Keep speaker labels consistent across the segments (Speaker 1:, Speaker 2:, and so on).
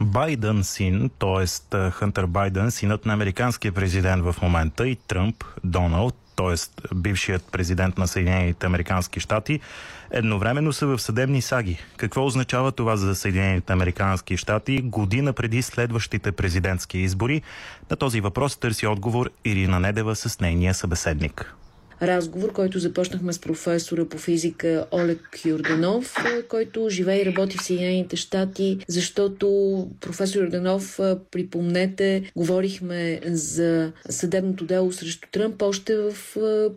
Speaker 1: Байден син, т.е. Хънтър Байден, синът на американския президент в момента и Тръмп, Доналд, т.е. бившият президент на Съединените Американски щати, едновременно са в съдебни саги. Какво означава това за Съединените Американски щати година преди следващите президентски избори? На този въпрос търси отговор Ирина Недева с нейния събеседник
Speaker 2: разговор, който започнахме с професора по физика Олег Юрданов, който живее и работи в Съединените щати, защото професор Юрданов, припомнете, говорихме за съдебното дело срещу Тръмп още в...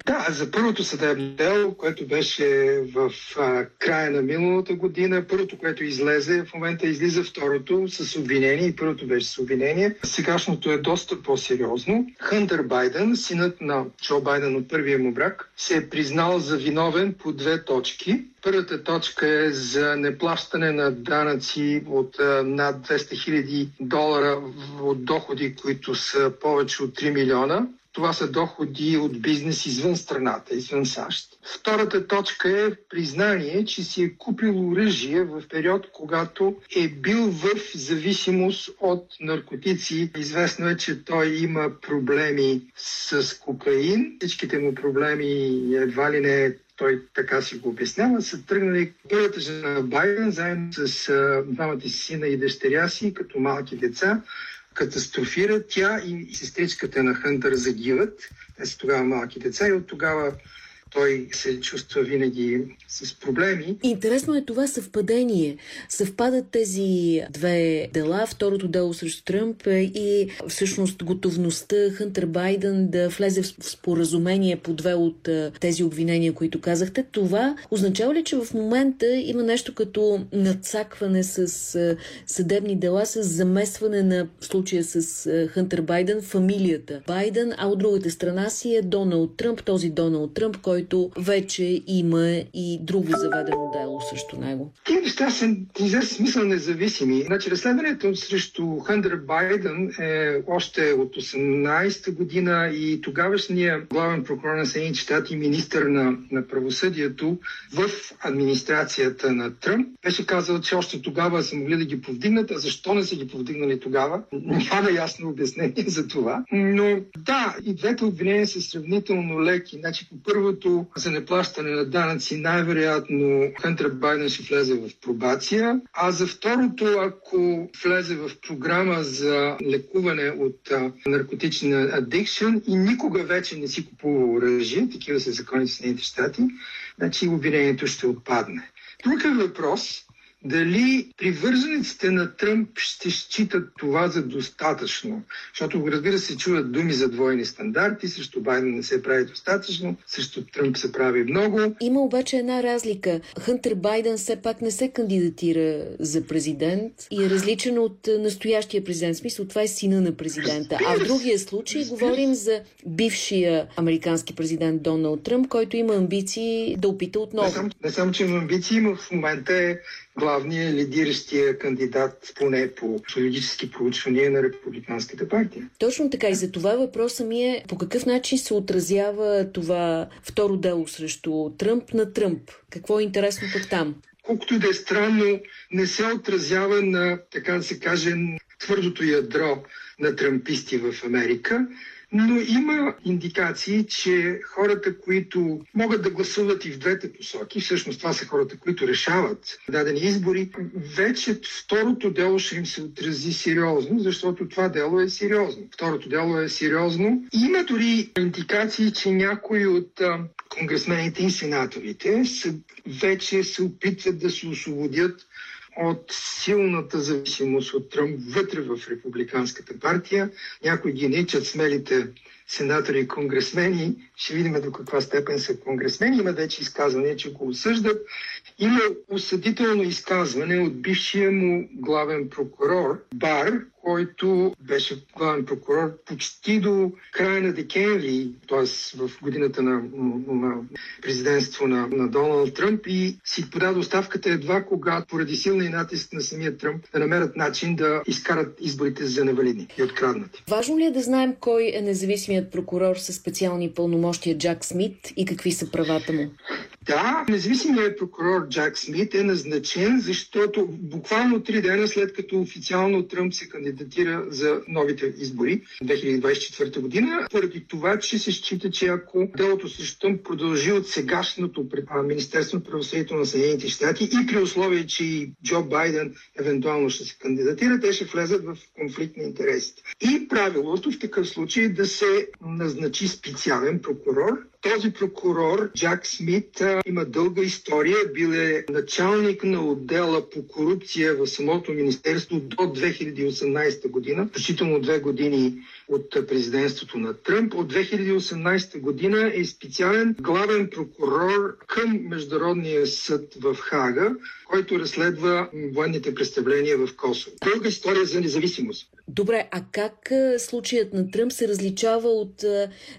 Speaker 3: Да, за първото съдебно дело, което беше в а, края на миналата година, първото, което излезе, в момента излиза второто с обвинение и първото беше с обвинение. Сегашното е доста по-сериозно. Хънтър Байден, синът на Джо Байден от първия му брак, се е признал за виновен по две точки. Първата точка е за неплащане на данъци от над 200 хиляди долара от доходи, които са повече от 3 милиона. Това са доходи от бизнес извън страната, извън САЩ. Втората точка е признание, че си е купил оръжие в период, когато е бил в зависимост от наркотици. Известно е, че той има проблеми с кокаин. Всичките му проблеми едва ли не той така си го обяснява, са тръгнали първата жена Байден, заедно с двамата си сина и дъщеря си, като малки деца, катастрофира. Тя и сестричката на Хънтър загиват. Те са тогава малки деца и от тогава той се чувства винаги с проблеми.
Speaker 2: Интересно е това съвпадение. Съвпадат тези две дела, второто дело срещу Тръмп и всъщност готовността Хънтер Байден да влезе в споразумение по две от тези обвинения, които казахте. Това означава ли, че в момента има нещо като надцакване с съдебни дела, с замесване на случая с Хънтер Байден, фамилията Байден, а от другата страна си е Доналд Тръмп, този Доналд Тръмп, който който вече има и друго заведено дело срещу него.
Speaker 3: Тези неща са известен смисъл независими. Значи разследването срещу Хъндър Байден е още от 18-та година и тогавашния главен прокурор на Съединените щати и министър на, на правосъдието в администрацията на Тръмп беше казал, че още тогава са могли да ги повдигнат, а защо не са ги повдигнали тогава? Няма ясно обяснение за това. Но да, и двете обвинения са сравнително леки. Значи по първото за неплащане на данъци най-вероятно Хънтер Байден ще влезе в пробация, а за второто, ако влезе в програма за лекуване от наркотична адикшн и никога вече не си купува оръжие, такива са закони в Съединените щати, значи обвинението ще отпадне. Друг е въпрос дали привържениците на Тръмп ще считат това за достатъчно, защото разбира се чуват думи за двойни стандарти, срещу Байден не се прави достатъчно, срещу Тръмп се прави много.
Speaker 2: Има обаче една разлика. Хънтер Байден все пак не се кандидатира за президент и е различен от настоящия президент. В смисъл, това е сина на президента. А в другия случай говорим за бившия американски президент Доналд Тръмп, който има амбиции да опита отново. Не
Speaker 3: само, не само че има амбиции, но в момента е главния лидиращия кандидат поне по социологически проучвания на Републиканската партия.
Speaker 2: Точно така и за това въпроса ми е по какъв начин се отразява това второ дело срещу Тръмп на Тръмп. Какво е интересно пък там?
Speaker 3: Колкото и да е странно, не се отразява на, така да се каже, твърдото ядро на трамписти в Америка, но има индикации, че хората, които могат да гласуват и в двете посоки, всъщност това са хората, които решават дадени избори, вече второто дело ще им се отрази сериозно, защото това дело е сериозно. Второто дело е сериозно. Има дори индикации, че някои от конгресмените и сенаторите са, вече се опитват да се освободят от силната зависимост от Тръмп вътре в републиканската партия. Някои ги ничат смелите сенатори и конгресмени. Ще видим до каква степен са конгресмени. Има вече изказване, че го осъждат. Има осъдително изказване от бившия му главен прокурор Бар, който беше главен прокурор почти до края на декември, т.е. в годината на, на президентство на, на Доналд Тръмп и си подаде оставката едва когато поради силния натиск на самия Тръмп да намерят начин да изкарат изборите за невалидни и откраднати.
Speaker 2: Важно ли е да знаем кой е независимият прокурор със специални пълномощи правомощия Джак Смит и какви са правата му?
Speaker 3: Да, независимият прокурор Джак Смит е назначен, защото буквално три дена след като официално Тръмп се кандидатира за новите избори 2024 година, поради това, че се счита, че ако делото срещу Тръмп продължи от сегашното Министерство на правосъдието на Съединените щати и при условие, че и Джо Байден евентуално ще се кандидатира, те ще влезат в конфликт на интересите. И правилото в такъв случай е да се назначи специален прокурор, Durur. Този прокурор, Джак Смит, има дълга история. Бил е началник на отдела по корупция в самото министерство до 2018 година, включително две години от президентството на Тръмп. От 2018 година е специален главен прокурор към Международния съд в Хага, който разследва военните престъпления в Косово. Дълга история за независимост.
Speaker 2: Добре, а как случаят на Тръмп се различава от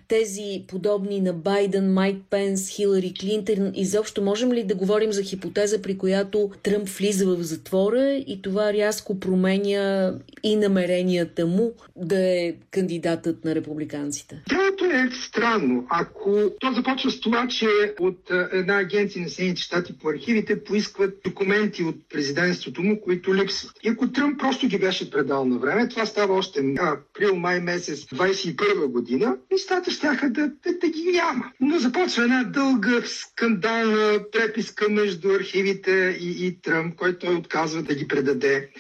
Speaker 2: тези подобни на Байден, Майк Пенс, Хилари Клинтон? Изобщо можем ли да говорим за хипотеза, при която Тръмп влиза в затвора и това рязко променя и намеренията му да е кандидатът на републиканците?
Speaker 3: Делото е странно. Ако то започва с това, че от една агенция на Съединените щати по архивите поискват документи от президентството му, които липсват. И ако Тръмп просто ги беше предал на време, това става още април-май месец 21 година, нещата ще да, да, да ги няма. Но започва една дълга скандална преписка между архивите и, и Тръмп, който той отказва да ги предаде.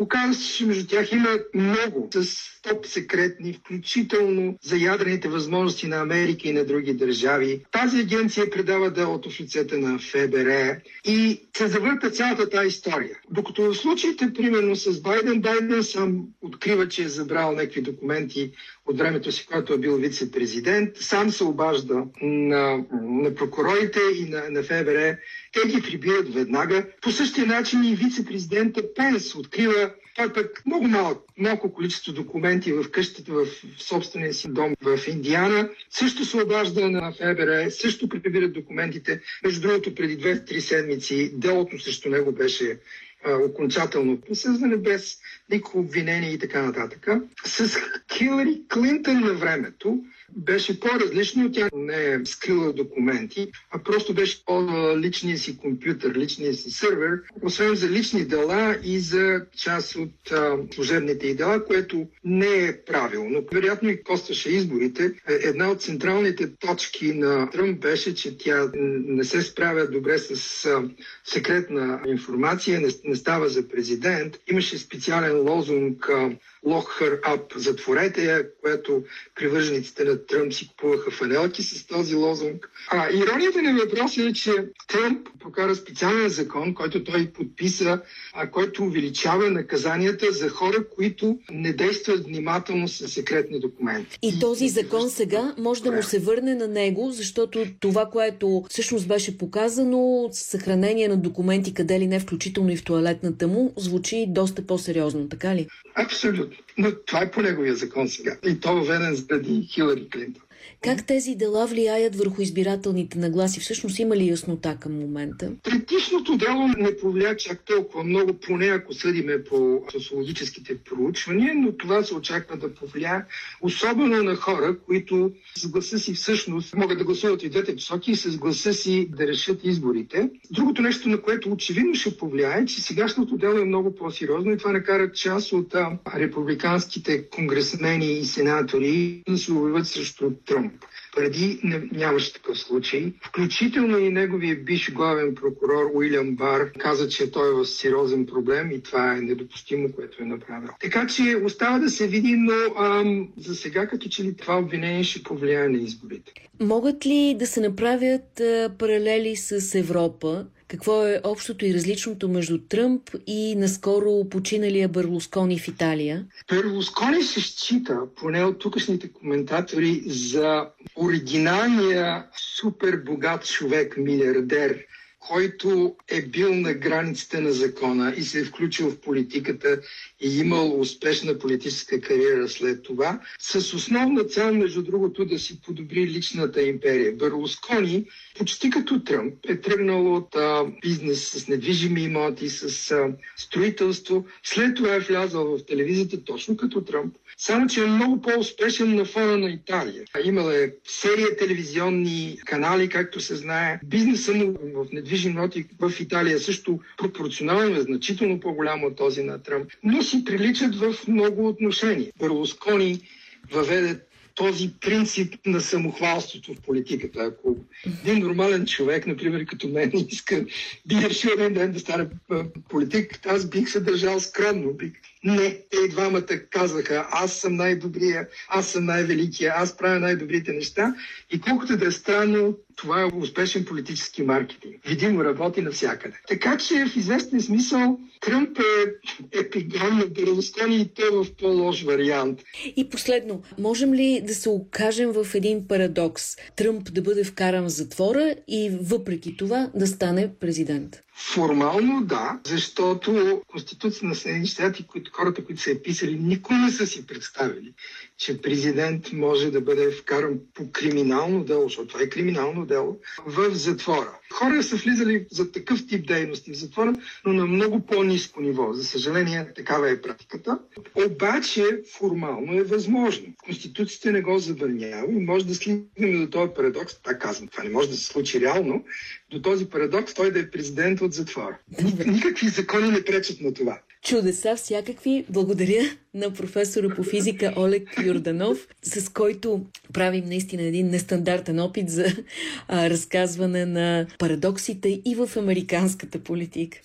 Speaker 3: Оказва се, че между тях има много с топ секретни, включително за ядрените възможности на Америка и на други държави. Тази агенция предава делото в лицето на ФБР и се завърта цялата тази история. Докато в случаите, примерно с Байден, Байден сам открива, че е забрал някакви документи от времето си, когато е бил вице-президент, сам се обажда на, на прокурорите и на, на ФБР. Те ги прибират веднага. По същия начин и вице-президента Пенс открива той пък много малък, малко количество документи в къщата, в собствения си дом в Индиана. Също се обажда на ФБР, също прибират документите. Между другото, преди две-три седмици делото срещу него беше а, окончателно присъждане без никакво обвинение и така нататък. С Хилари Клинтон на времето беше по-различно. Тя не е скрила документи, а просто беше по личния си компютър, личния си сервер, освен за лични дела и за част от а, служебните и дела, което не е правилно. Вероятно и костваше изборите. Е, една от централните точки на Тръмп беше, че тя не се справя добре с а, секретна информация, не, не става за президент. Имаше специален лозунг Lock her up, затворете я, което привържениците на Тръмп си купуваха фанелки с този лозунг. А иронията на въпроса е, че Тръмп прокара специален закон, който той подписа, а който увеличава наказанията за хора, които не действат внимателно с секретни документи.
Speaker 2: И този закон сега може да му се върне на него, защото това, което всъщност беше показано, съхранение на документи къде ли не, включително и в туалетната му, звучи доста по-сериозно, така ли?
Speaker 3: Абсолютно. Но това е по неговия закон сега. И то въведен заради Хилари Клинтон.
Speaker 2: Как тези дела влияят върху избирателните нагласи? Всъщност има ли яснота към момента?
Speaker 3: Предишното дело не повлия чак толкова много, поне ако съдиме по социологическите проучвания, но това се очаква да повлия особено на хора, които с гласа си всъщност могат да гласуват и двете посоки и с гласа си да решат изборите. Другото нещо, на което очевидно ще повлияе, че сегашното дело е много по-сериозно и това накара част от републиканските конгресмени и сенатори да се обявят срещу Тръмп. Преди нямаше такъв случай. Включително и неговия биш главен прокурор Уилям Бар каза, че той е в сериозен проблем и това е недопустимо, което е направил. Така че остава да се види, но ам, за сега като че ли това обвинение ще повлияе на изборите.
Speaker 2: Могат ли да се направят паралели с Европа? Какво е общото и различното между Тръмп и наскоро починалия Берлускони в Италия?
Speaker 3: Берлускони се счита, поне от тукашните коментатори, за оригиналния супер богат човек, милиардер който е бил на границите на закона и се е включил в политиката и имал успешна политическа кариера след това, с основна цел, между другото, да си подобри личната империя. Берлускони, почти като Тръмп, е тръгнал от а, бизнес с недвижими имоти, с а, строителство. След това е влязъл в телевизията точно като Тръмп. Само, че е много по-успешен на фона на Италия. Имал е серия телевизионни канали, както се знае. Бизнесът му в недвижими имоти в Италия също пропорционално е значително по-голям от този на Тръмп. Но си приличат в много отношения. Берлускони въведе този принцип на самохвалството в политиката. Ако един нормален човек, например като мен, иска, би решил един ден да стане политик, аз бих се държал скромно. Бих... Не, те двамата казаха, аз съм най-добрия, аз съм най-великия, аз правя най-добрите неща. И колкото да е странно, това е успешен политически маркетинг. Видимо работи навсякъде. Така че в известен смисъл Тръмп е епигон на Берлускони и то в по-лош вариант.
Speaker 2: И последно, можем ли да се окажем в един парадокс? Тръмп да бъде вкаран в затвора и въпреки това да стане президент?
Speaker 3: Формално да, защото Конституция на Съединените щати, които хората, които са я писали, никой не са си представили, че президент може да бъде вкаран по криминално дело, защото това е криминално дело, в затвора. Хора са влизали за такъв тип дейности в затвора, но на много по-низко ниво. За съжаление, такава е практиката. Обаче формално е възможно. Конституцията не го забранява и може да стигнем до този парадокс. Пак казвам, това не може да се случи реално, до този парадокс той да е президент от затвора. Никакви закони не пречат на това.
Speaker 2: Чудеса всякакви. Благодаря на професора по физика Олег Юрданов, с който правим наистина един нестандартен опит за а, разказване на парадоксите и в американската политика.